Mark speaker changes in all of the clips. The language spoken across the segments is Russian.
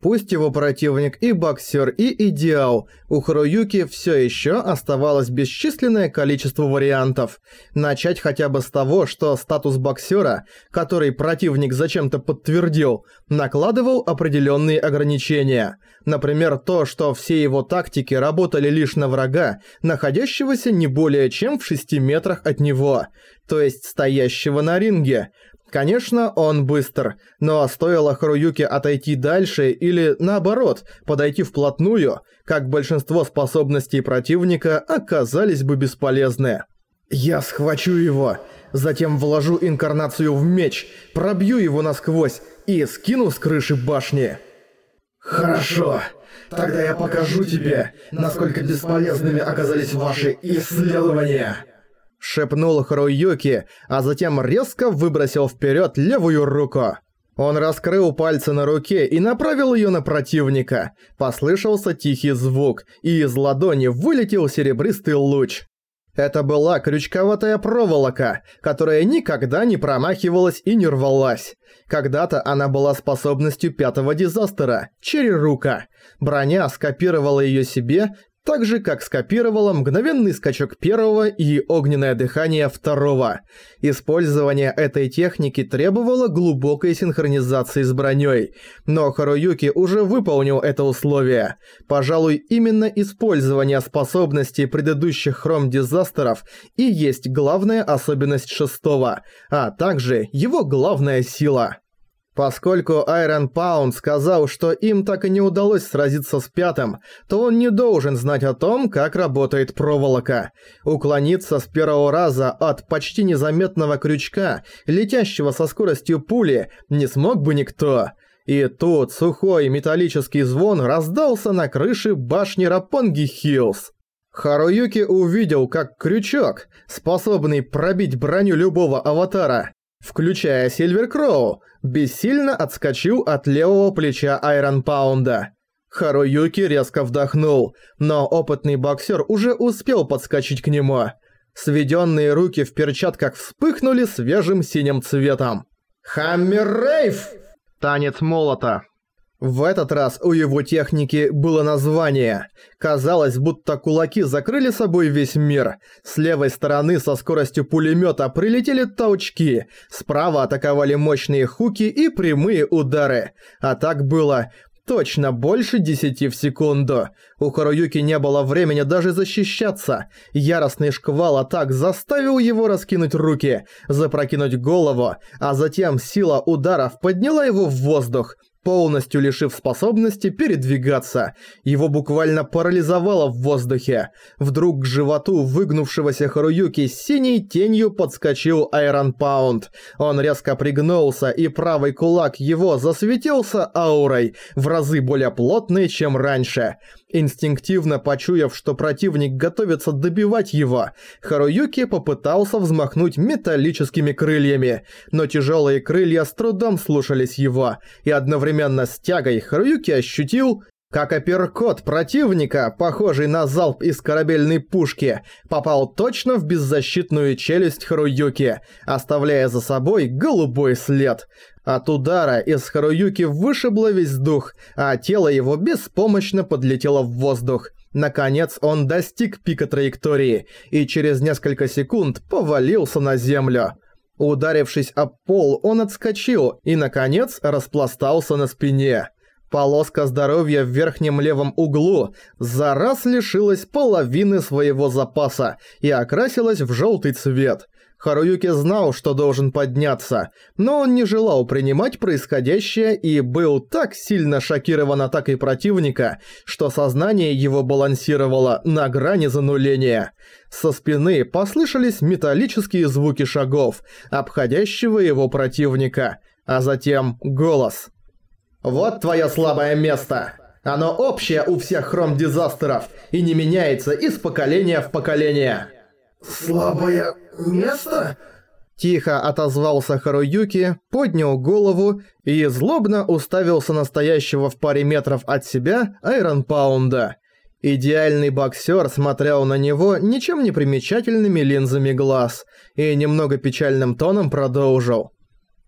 Speaker 1: Пусть его противник и боксер, и идеал, у Харуюки все еще оставалось бесчисленное количество вариантов. Начать хотя бы с того, что статус боксера, который противник зачем-то подтвердил, накладывал определенные ограничения. Например, то, что все его тактики работали лишь на врага, находящегося не более чем в 6 метрах от него, то есть стоящего на ринге. Конечно, он быстр, но стоило Харуюке отойти дальше или, наоборот, подойти вплотную, как большинство способностей противника оказались бы бесполезны. «Я схвачу его, затем вложу инкарнацию в меч, пробью его насквозь и скину с крыши башни». «Хорошо, тогда я покажу тебе, насколько бесполезными оказались ваши исследования». Шепнул Харуюки, а затем резко выбросил вперед левую руку. Он раскрыл пальцы на руке и направил ее на противника. Послышался тихий звук, и из ладони вылетел серебристый луч. Это была крючковатая проволока, которая никогда не промахивалась и не рвалась. Когда-то она была способностью пятого дизастера – Черерука. Броня скопировала ее себе так же, как скопировало мгновенный скачок первого и огненное дыхание второго. Использование этой техники требовало глубокой синхронизации с броней, но Харуюки уже выполнил это условие. Пожалуй, именно использование способностей предыдущих хром-дизастеров и есть главная особенность шестого, а также его главная сила. Поскольку Айрон Паунд сказал, что им так и не удалось сразиться с пятым, то он не должен знать о том, как работает проволока. Уклониться с первого раза от почти незаметного крючка, летящего со скоростью пули, не смог бы никто. И тут сухой металлический звон раздался на крыше башни Рапонги Хиллз. Харуюки увидел, как крючок, способный пробить броню любого аватара, включая Сильвер Кроу, бессильно отскочил от левого плеча Айрон Паунда. Харуюки резко вдохнул, но опытный боксер уже успел подскочить к нему. Сведенные руки в перчатках вспыхнули свежим синим цветом. «Хаммер Рейв!» Танец молота. В этот раз у его техники было название. Казалось, будто кулаки закрыли собой весь мир. С левой стороны со скоростью пулемета прилетели толчки, справа атаковали мощные хуки и прямые удары. А так было точно больше 10 в секунду. У Харуюки не было времени даже защищаться. Яростный шквал атак заставил его раскинуть руки, запрокинуть голову, а затем сила ударов подняла его в воздух, полностью лишив способности передвигаться. Его буквально парализовало в воздухе. Вдруг к животу выгнувшегося Харуюки синей тенью подскочил Айрон Паунд. Он резко пригнулся, и правый кулак его засветился аурой, в разы более плотной, чем раньше. Инстинктивно почуяв, что противник готовится добивать его, Харуюки попытался взмахнуть металлическими крыльями, но тяжелые крылья с трудом слушались его, и одновременно с тягой Харуюки ощутил, как апперкот противника, похожий на залп из корабельной пушки, попал точно в беззащитную челюсть Харуюки, оставляя за собой голубой след. От удара из Харуюки вышибло весь дух, а тело его беспомощно подлетело в воздух. Наконец он достиг пика траектории и через несколько секунд повалился на землю. Ударившись об пол, он отскочил и, наконец, распластался на спине. Полоска здоровья в верхнем левом углу за раз лишилась половины своего запаса и окрасилась в желтый цвет. Харуюки знал, что должен подняться, но он не желал принимать происходящее и был так сильно шокирован атакой противника, что сознание его балансировало на грани зануления. Со спины послышались металлические звуки шагов, обходящего его противника, а затем голос – вот твое слабое место. Оно общее у всех хром-дизастеров и не меняется из поколения в поколение.
Speaker 2: Слабое место?
Speaker 1: Тихо отозвался Харуюки, поднял голову и злобно уставился настоящего в паре метров от себя Айрон Паунда. Идеальный боксер смотрел на него ничем не примечательными линзами глаз и немного печальным тоном продолжил.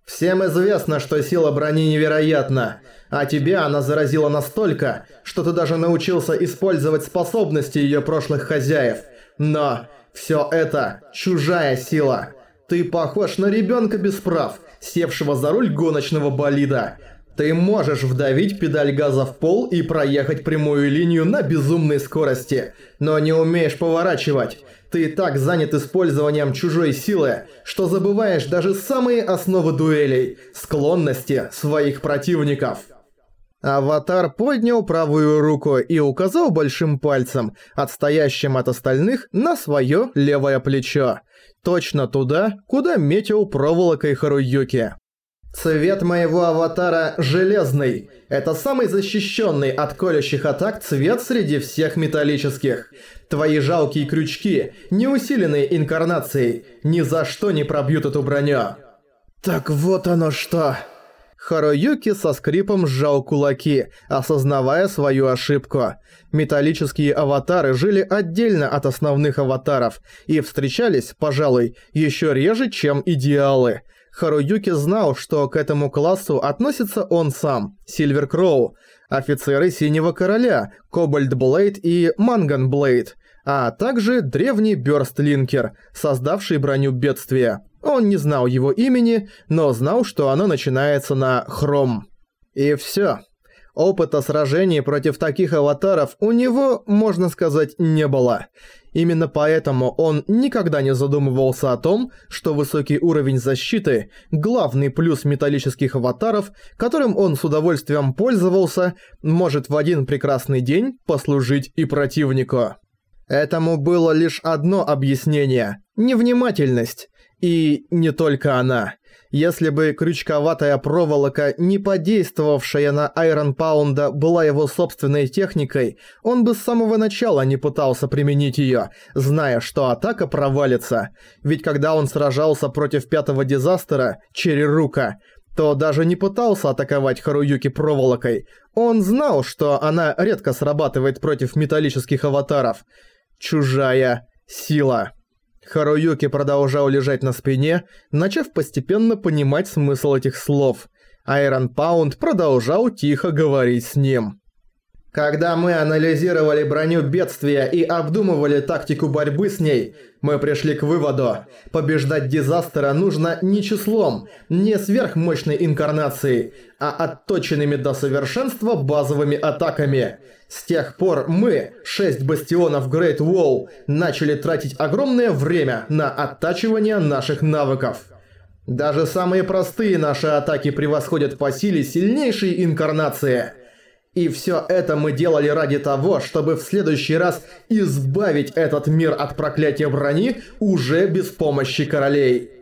Speaker 1: Всем известно, что сила брони невероятна. А тебя она заразила настолько, что ты даже научился использовать способности её прошлых хозяев. Но всё это чужая сила. Ты похож на ребёнка без прав, севшего за руль гоночного болида. Ты можешь вдавить педаль газа в пол и проехать прямую линию на безумной скорости, но не умеешь поворачивать. Ты так занят использованием чужой силы, что забываешь даже самые основы дуэлей, склонности своих противников. Аватар поднял правую руку и указал большим пальцем, отстоящим от остальных, на своё левое плечо. Точно туда, куда метил проволокой Харуюки. Цвет моего аватара железный. Это самый защищенный от колющих атак цвет среди всех металлических. Твои жалкие крючки, не усиленные инкарнацией, ни за что не пробьют эту броню. Так вот оно что. Харуюки со скрипом сжал кулаки, осознавая свою ошибку. Металлические аватары жили отдельно от основных аватаров и встречались, пожалуй, еще реже, чем идеалы. Харуюки знал, что к этому классу относится он сам, Сильвер Кроу, офицеры Синего Короля, Кобальт Блейд и Манган Блейд, а также древний Бёрстлинкер, создавший броню бедствия. Он не знал его имени, но знал, что оно начинается на «Хром». И всё. Опыта сражений против таких аватаров у него, можно сказать, не было. Именно поэтому он никогда не задумывался о том, что высокий уровень защиты – главный плюс металлических аватаров, которым он с удовольствием пользовался, может в один прекрасный день послужить и противнику. Этому было лишь одно объяснение – невнимательность. И не только она. Если бы крючковатая проволока, не подействовавшая на Айрон Паунда, была его собственной техникой, он бы с самого начала не пытался применить её, зная, что атака провалится. Ведь когда он сражался против пятого дизастера, Черерука, то даже не пытался атаковать Харуюки проволокой. Он знал, что она редко срабатывает против металлических аватаров. Чужая сила. Харуюки продолжал лежать на спине, начав постепенно понимать смысл этих слов. Айрон Паунд продолжал тихо говорить с ним. Когда мы анализировали броню бедствия и обдумывали тактику борьбы с ней, мы пришли к выводу, побеждать дизастера нужно не числом, не сверхмощной инкарнацией, а отточенными до совершенства базовыми атаками. С тех пор мы, шесть бастионов Great Wall, начали тратить огромное время на оттачивание наших навыков. Даже самые простые наши атаки превосходят по силе сильнейшей инкарнации – и все это мы делали ради того, чтобы в следующий раз избавить этот мир от проклятия брони уже без помощи королей.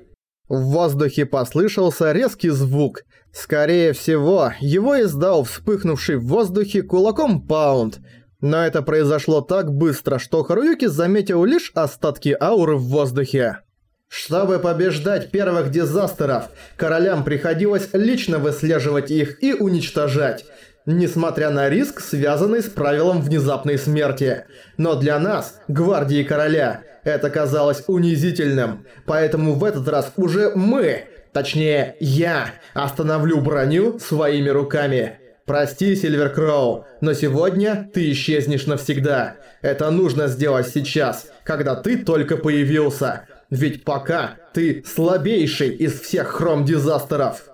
Speaker 1: В воздухе послышался резкий звук. Скорее всего, его издал вспыхнувший в воздухе кулаком паунд. Но это произошло так быстро, что Харуюки заметил лишь остатки ауры в воздухе. Чтобы побеждать первых дизастеров, королям приходилось лично выслеживать их и уничтожать несмотря на риск, связанный с правилом внезапной смерти. Но для нас, гвардии короля, это казалось унизительным, поэтому в этот раз уже мы, точнее я, остановлю броню своими руками. Прости, Сильвер Кроу, но сегодня ты исчезнешь навсегда. Это нужно сделать сейчас, когда ты только появился. Ведь пока ты слабейший из всех хром-дизастеров.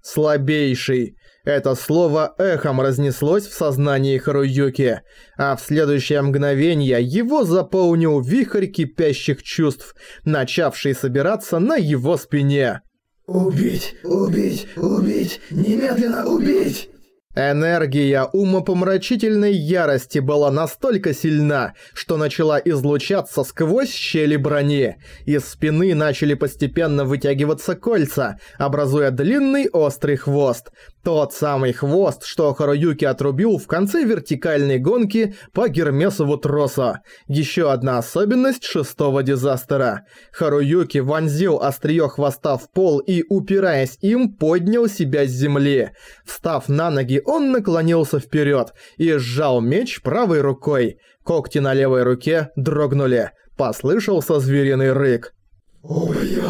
Speaker 1: Слабейший. Это слово эхом разнеслось в сознании Харуюки, а в следующее мгновение его заполнил вихрь кипящих чувств, начавший собираться на его спине.
Speaker 2: «Убить! Убить! Убить! Немедленно убить!»
Speaker 1: Энергия умопомрачительной ярости была настолько сильна, что начала излучаться сквозь щели брони. Из спины начали постепенно вытягиваться кольца, образуя длинный острый хвост. Тот самый хвост, что Харуюки отрубил в конце вертикальной гонки по Гермесову тросу. Еще одна особенность шестого дизастера. Харуюки вонзил острие хвоста в пол и, упираясь им, поднял себя с земли. Встав на ноги, он наклонился вперед и сжал меч правой рукой. Когти на левой руке дрогнули. Послышался звериный рык.
Speaker 2: «Убью!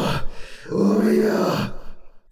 Speaker 2: Убью!»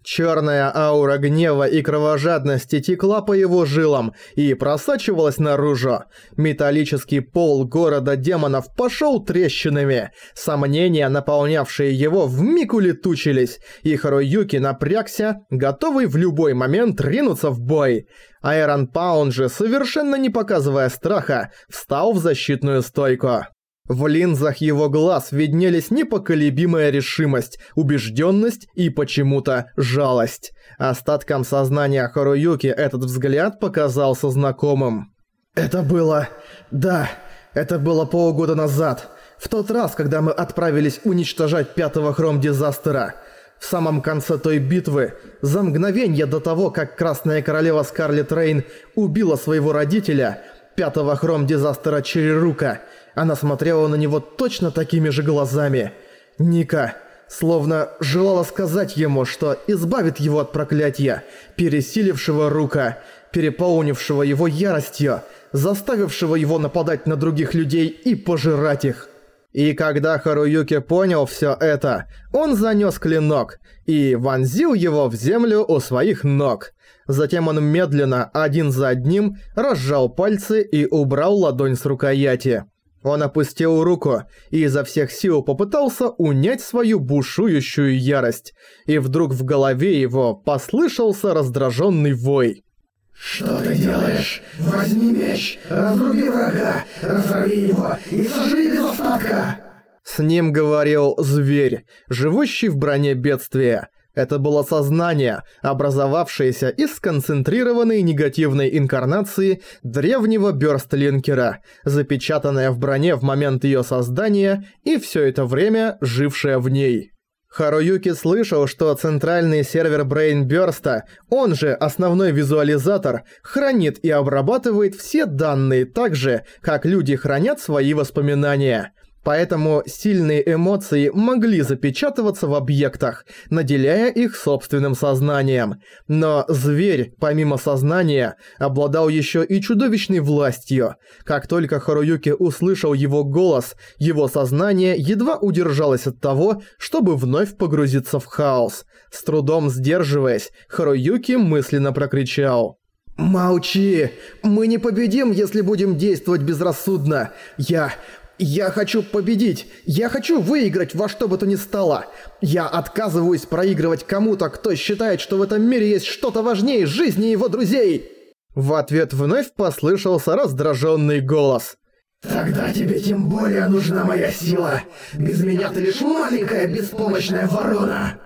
Speaker 1: Черная аура гнева и кровожадности текла по его жилам и просачивалась наружу. Металлический пол города демонов пошел трещинами. Сомнения, наполнявшие его, вмиг улетучились, и Харуюки напрягся, готовый в любой момент ринуться в бой. Айрон Паун же, совершенно не показывая страха, встал в защитную стойку. В линзах его глаз виднелись непоколебимая решимость, убежденность и почему-то жалость. Остаткам сознания Харуюки этот взгляд показался знакомым.
Speaker 2: «Это было... да, это было полгода назад. В тот раз, когда мы отправились уничтожать пятого Хром-Дизастера. В самом конце той битвы, за мгновение до того, как Красная Королева Скарлетт Рейн убила своего родителя, пятого Хром-Дизастера Черерука, она смотрела на него точно такими же глазами. Ника словно желала сказать ему, что избавит его от проклятия, пересилившего Рука, переполнившего его яростью, заставившего его нападать на других людей и пожирать их. И когда Харуюки понял все это, он занес клинок и вонзил его в землю у своих ног. Затем он медленно, один за одним, разжал пальцы и убрал ладонь с рукояти. Он опустил руку и изо всех сил попытался унять свою бушующую ярость, и вдруг в голове его послышался раздраженный вой. «Что ты делаешь? Возьми меч, разруби врага, разорви его и сожри без остатка!»
Speaker 1: С ним говорил зверь, живущий в броне бедствия. Это было сознание, образовавшееся из сконцентрированной негативной инкарнации древнего Бёрстлинкера, запечатанное в броне в момент её создания и всё это время жившее в ней. Харуюки слышал, что центральный сервер Брейнбёрста, он же основной визуализатор, хранит и обрабатывает все данные так же, как люди хранят свои воспоминания – Поэтому сильные эмоции могли запечатываться в объектах, наделяя их собственным сознанием. Но зверь, помимо сознания, обладал еще и чудовищной властью. Как только Харуюки услышал его голос, его сознание едва удержалось от того, чтобы вновь погрузиться в хаос. С трудом сдерживаясь, Харуюки мысленно прокричал.
Speaker 2: «Молчи! Мы не победим, если будем действовать безрассудно! Я... «Я хочу победить! Я хочу выиграть во что бы то ни стало! Я отказываюсь проигрывать кому-то, кто считает, что в этом мире есть что-то важнее жизни его друзей!»
Speaker 1: В ответ вновь послышался раздраженный голос.
Speaker 2: «Тогда тебе тем более нужна моя сила! Без меня ты лишь маленькая беспомощная ворона!»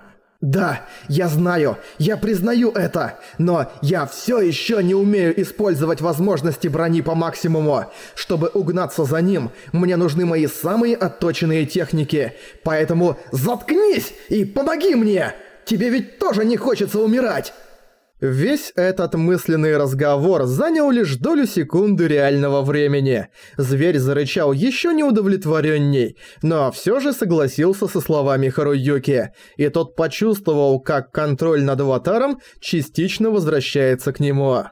Speaker 1: Да, я знаю, я признаю это, но я все еще не умею использовать возможности брони по максимуму. Чтобы угнаться за ним, мне нужны мои самые отточенные техники. Поэтому заткнись и помоги мне! Тебе ведь тоже не хочется умирать! Весь этот мысленный разговор занял лишь долю секунды реального времени. Зверь зарычал еще неудовлетворенней, но все же согласился со словами Харуюки, и тот почувствовал, как контроль над аватаром частично возвращается к нему.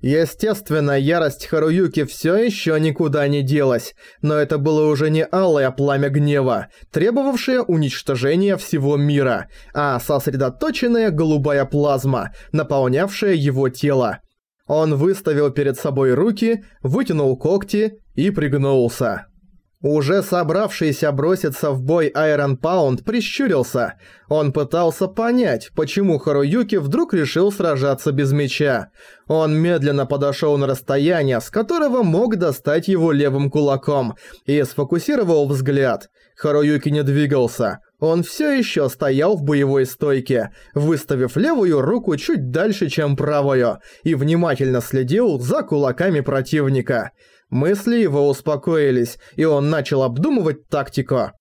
Speaker 1: Естественно, ярость Харуюки все еще никуда не делась, но это было уже не алое пламя гнева, требовавшее уничтожения всего мира, а сосредоточенная голубая плазма, наполнявшая его тело. Он выставил перед собой руки, вытянул когти и пригнулся. Уже собравшийся броситься в бой Айрон Паунд прищурился. Он пытался понять, почему Харуюки вдруг решил сражаться без меча. Он медленно подошел на расстояние, с которого мог достать его левым кулаком, и сфокусировал взгляд. Харуюки не двигался. Он все еще стоял в боевой стойке, выставив левую руку чуть дальше, чем правую, и внимательно следил за кулаками противника. Мысли его успокоились, и он начал обдумывать тактику.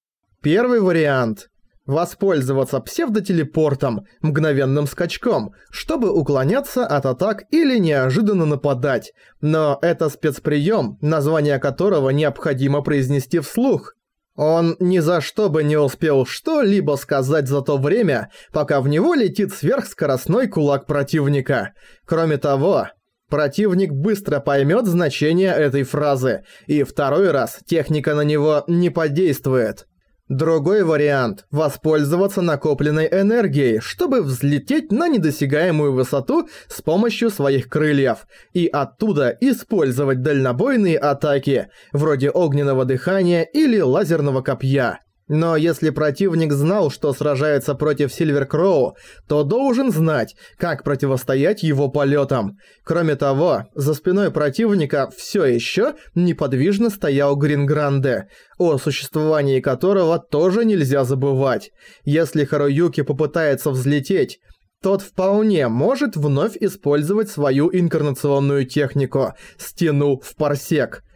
Speaker 1: Первый вариант – воспользоваться псевдотелепортом, мгновенным скачком, чтобы уклоняться от атак или неожиданно нападать. Но это спецприем, название которого необходимо произнести вслух. Он ни за что бы не успел что-либо сказать за то время, пока в него летит сверхскоростной кулак противника. Кроме того, Противник быстро поймет значение этой фразы, и второй раз техника на него не подействует. Другой вариант – воспользоваться накопленной энергией, чтобы взлететь на недосягаемую высоту с помощью своих крыльев, и оттуда использовать дальнобойные атаки, вроде огненного дыхания или лазерного копья. Но если противник знал, что сражается против Сильвер Кроу, то должен знать, как противостоять его полетам. Кроме того, за спиной противника все еще неподвижно стоял Грингранде, о существовании которого тоже нельзя забывать. Если Харуюки попытается взлететь, тот вполне может вновь использовать свою инкарнационную технику – стену в парсек –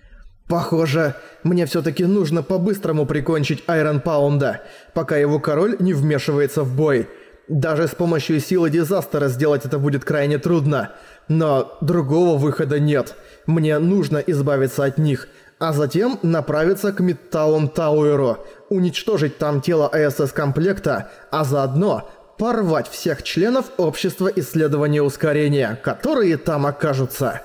Speaker 2: Похоже, мне всё-таки нужно по-быстрому прикончить Айрон Паунда, пока его король не вмешивается в бой. Даже с помощью силы Дизастера сделать это будет крайне трудно. Но другого выхода нет. Мне нужно избавиться от них, а затем направиться к Мидтаун Тауэру, уничтожить там тело АСС-комплекта, а заодно порвать всех членов Общества Исследования Ускорения, которые там окажутся.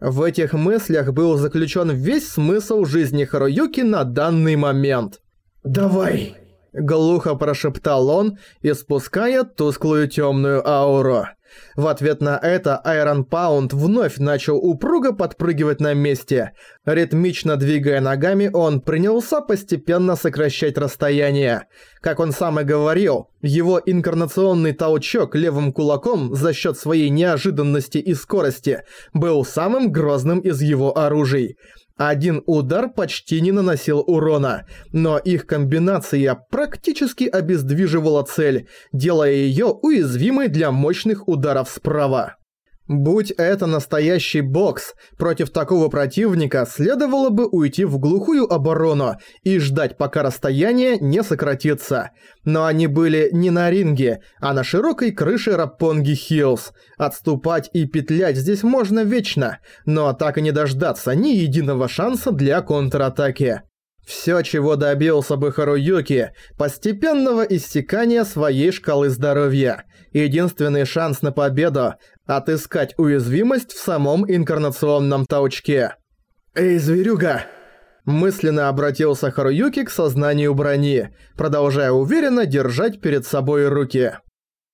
Speaker 1: В этих мыслях был заключен весь смысл жизни Харуюки на данный момент.
Speaker 2: «Давай!»
Speaker 1: – глухо прошептал он, испуская тусклую темную ауру. В ответ на это Айрон Паунд вновь начал упруго подпрыгивать на месте. Ритмично двигая ногами, он принялся постепенно сокращать расстояние. Как он сам и говорил, его инкарнационный толчок левым кулаком за счет своей неожиданности и скорости был самым грозным из его оружий. Один удар почти не наносил урона, но их комбинация практически обездвиживала цель, делая её уязвимой для мощных ударов справа. Будь это настоящий бокс, против такого противника следовало бы уйти в глухую оборону и ждать, пока расстояние не сократится. Но они были не на ринге, а на широкой крыше Раппонги Хиллз. Отступать и петлять здесь можно вечно, но так и не дождаться ни единого шанса для контратаки. Всё, чего добился бы Харуюки, постепенного иссякания своей шкалы здоровья. Единственный шанс на победу – отыскать уязвимость в самом инкарнационном толчке.
Speaker 2: «Эй, зверюга!»
Speaker 1: Мысленно обратился Харуюки к сознанию брони, продолжая уверенно держать перед собой руки.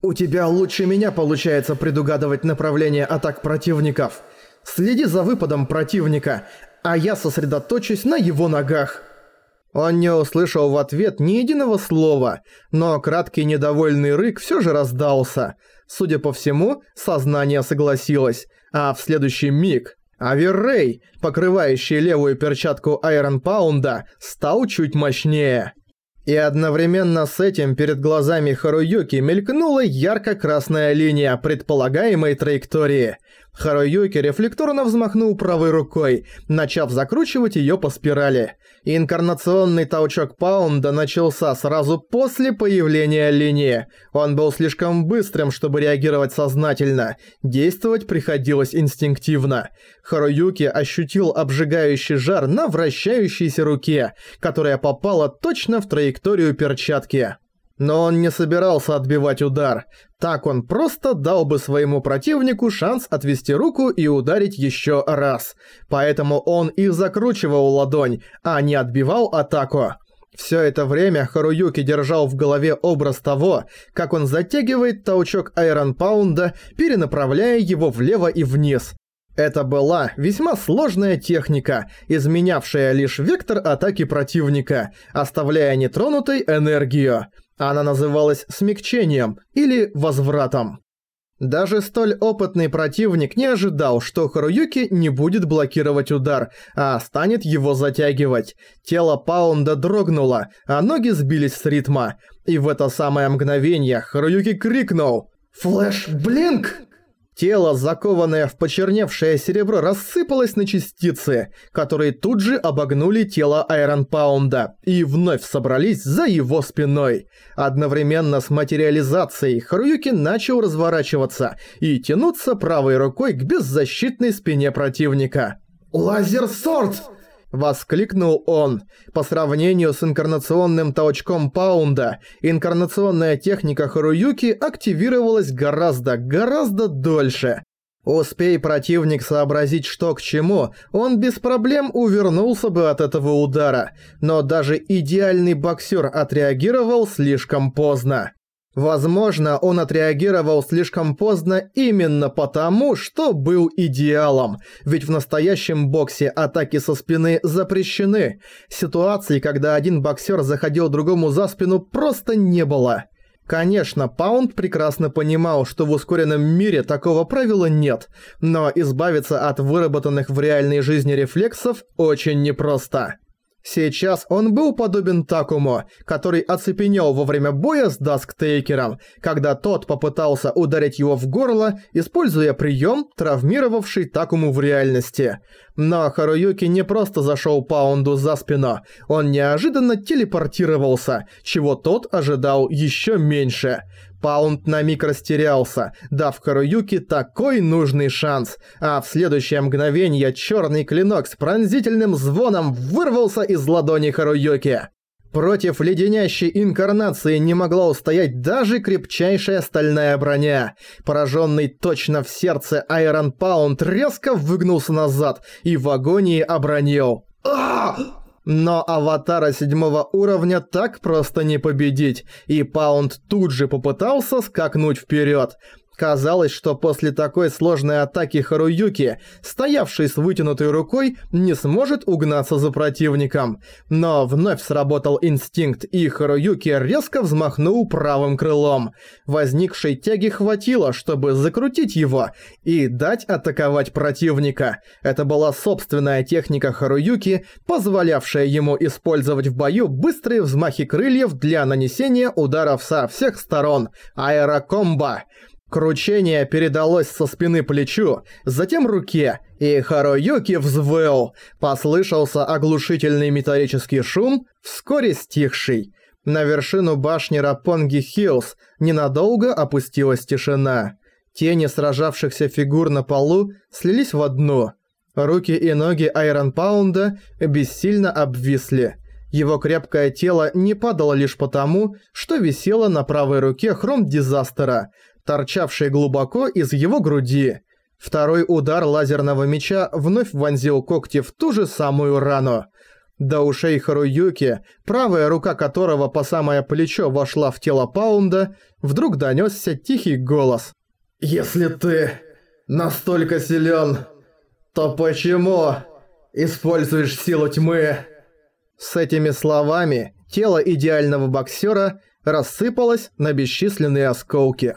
Speaker 2: «У тебя лучше меня получается предугадывать направление атак противников. Следи за выпадом противника, а я сосредоточусь на его ногах».
Speaker 1: Он не услышал в ответ ни единого слова, но краткий недовольный рык все же раздался. Судя по всему, сознание согласилось, а в следующий миг Аверрей, покрывающий левую перчатку Айрон Паунда, стал чуть мощнее. И одновременно с этим перед глазами Харуюки мелькнула ярко-красная линия предполагаемой траектории. Харуюки рефлекторно взмахнул правой рукой, начав закручивать её по спирали. Инкарнационный толчок Паунда начался сразу после появления линии. Он был слишком быстрым, чтобы реагировать сознательно. Действовать приходилось инстинктивно. Харуюки ощутил обжигающий жар на вращающейся руке, которая попала точно в траекторию перчатки. Но он не собирался отбивать удар. Так он просто дал бы своему противнику шанс отвести руку и ударить еще раз. Поэтому он и закручивал ладонь, а не отбивал атаку. Все это время Харуюки держал в голове образ того, как он затягивает толчок Айрон Паунда, перенаправляя его влево и вниз. Это была весьма сложная техника, изменявшая лишь вектор атаки противника, оставляя нетронутой энергию. Она называлась смягчением или возвратом. Даже столь опытный противник не ожидал, что Харуюки не будет блокировать удар, а станет его затягивать. Тело Паунда дрогнуло, а ноги сбились с ритма. И в это самое мгновение Харуюки крикнул «Флэш-блинк!» Тело, закованное в почерневшее серебро, рассыпалось на частицы, которые тут же обогнули тело Айрон Паунда и вновь собрались за его спиной. Одновременно с материализацией Харуюки начал разворачиваться и тянуться правой рукой к беззащитной спине противника.
Speaker 2: «Лазер-сорт!»
Speaker 1: Воскликнул он. По сравнению с инкарнационным толчком Паунда, инкарнационная техника Харуюки активировалась гораздо, гораздо дольше. Успей противник сообразить, что к чему, он без проблем увернулся бы от этого удара, но даже идеальный боксер отреагировал слишком поздно. Возможно, он отреагировал слишком поздно именно потому, что был идеалом, ведь в настоящем боксе атаки со спины запрещены. Ситуации, когда один боксер заходил другому за спину, просто не было. Конечно, Паунд прекрасно понимал, что в ускоренном мире такого правила нет, но избавиться от выработанных в реальной жизни рефлексов очень непросто. Сейчас он был подобен Такому, который оцепенел во время боя с Дасктейкером, когда тот попытался ударить его в горло, используя прием, травмировавший Такому в реальности. Но Харуюки не просто зашел Паунду за спину, он неожиданно телепортировался, чего тот ожидал еще меньше. Паунд на миг растерялся, дав Харуюке такой нужный шанс, а в следующее мгновение черный клинок с пронзительным звоном вырвался из ладони Харуюки. Против леденящей инкарнации не могла устоять даже крепчайшая стальная броня. Пораженный точно в сердце Айрон Паунд резко выгнулся назад и в агонии обронил. «Ах!» Но аватара седьмого уровня так просто не победить, и Паунд тут же попытался скакнуть вперед. Казалось, что после такой сложной атаки Харуюки, стоявший с вытянутой рукой, не сможет угнаться за противником. Но вновь сработал инстинкт, и Харуюки резко взмахнул правым крылом. Возникшей тяги хватило, чтобы закрутить его и дать атаковать противника. Это была собственная техника Харуюки, позволявшая ему использовать в бою быстрые взмахи крыльев для нанесения ударов со всех сторон. Аэрокомбо. Кручение передалось со спины плечу, затем руке, и Харуюки взвыл. Послышался оглушительный металлический шум, вскоре стихший. На вершину башни Рапонги Хиллз ненадолго опустилась тишина. Тени сражавшихся фигур на полу слились в одну. Руки и ноги Айрон Паунда бессильно обвисли. Его крепкое тело не падало лишь потому, что висело на правой руке Хром Дизастера – торчавший глубоко из его груди. Второй удар лазерного меча вновь вонзил когти в ту же самую рану. До ушей Харуюки, правая рука которого по самое плечо вошла в тело Паунда, вдруг донёсся тихий голос.
Speaker 2: «Если ты настолько силен, то почему используешь силу тьмы?»
Speaker 1: С этими словами тело идеального боксера рассыпалось на бесчисленные осколки.